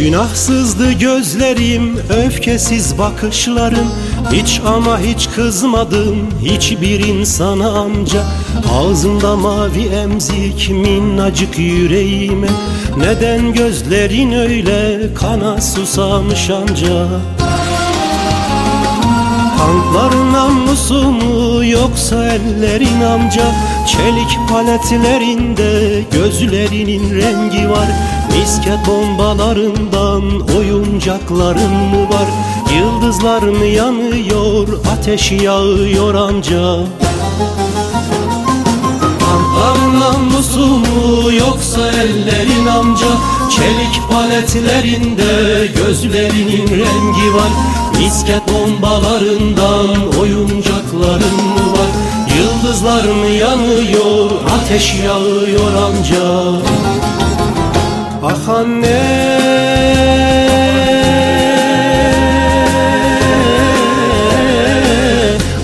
Günahsızdı gözlerim, öfkesiz bakışlarım. Hiç ama hiç kızmadım hiçbir insana amca. Ağzında mavi emzik minnacık yüreğime. Neden gözlerin öyle kana susamış amca? Tankların namlusu mu yoksa ellerin amca? Çelik paletlerinde gözlerinin rengi var Misket bombalarından oyuncakların mı var? Yıldızlar mı yanıyor ateş yağıyor amca Tankların namlusu mu yoksa ellerin amca? Çelik paletlerinde gözlerinin rengi var. Misket bombalarından oyuncakların mı var? Yıldızlar mı yanıyor ateş yağıyor amca Ah anne.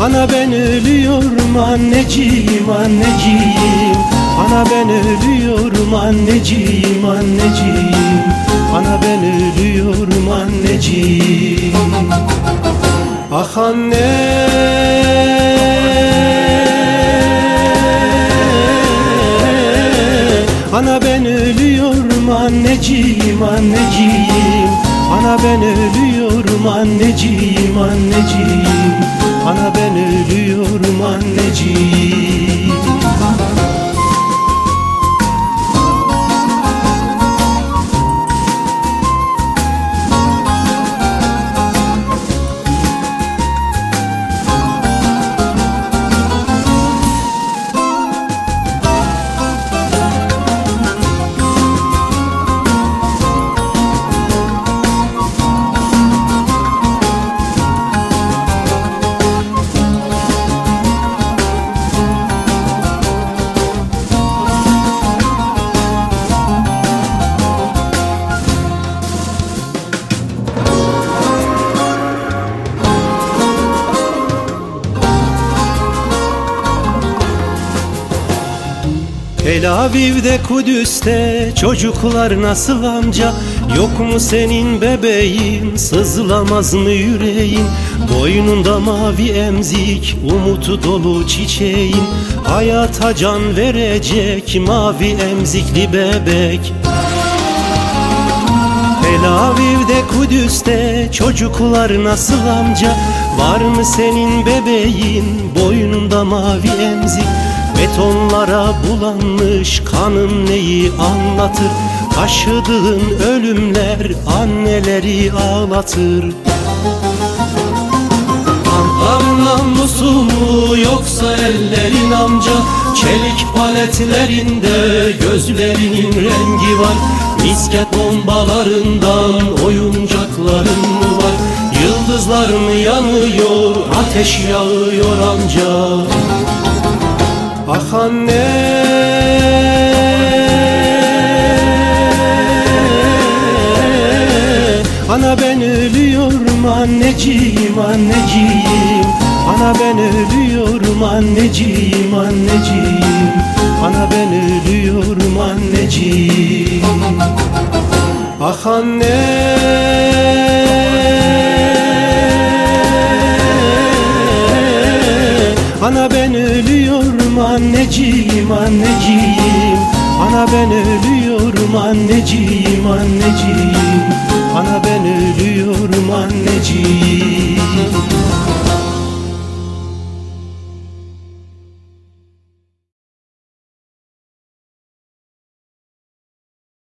Ana ben ölüyorum anneciğim anneciğim. Ana ben ölüyorum anneciğim anneciğim. Ana ben ölüyorum anneciğim. Ah anne anneciğim anneciğim. Ana ben ölüyorum anneciğim anneciğim. Ana ben ölüyorum anneciğim Tel Aviv'de Kudüs'te çocuklar nasıl amca? Yok mu senin bebeğin? Sızlamaz mı yüreğin? Boynunda mavi emzik umutu dolu çiçeğin. Hayata can verecek mavi emzikli bebek. Tel Aviv'de Kudüs'te çocuklar nasıl amca? Var mı senin bebeğin? Boynunda mavi emzik Betonlara bulanmış kanın neyi anlatır? Taşıdığın ölümler anneleri ağlatır. Tankların namlusu mu yoksa ellerin amca? Çelik paletlerinde gözlerinin rengi var. Misket bombalarından oyuncakların mı var? Yıldızlar mı yanıyor ateş yağıyor amca Ah anne. Ana ben ölüyorum anneciğim anneciğim. Ana ben ölüyorum anneciğim anneciğim. Ana ben ölüyorum anneciğim. Ah anne anneciğim anneciğim. Ana ben ölüyorum anneciğim anneciğim. Ana ben ölüyorum anneciğim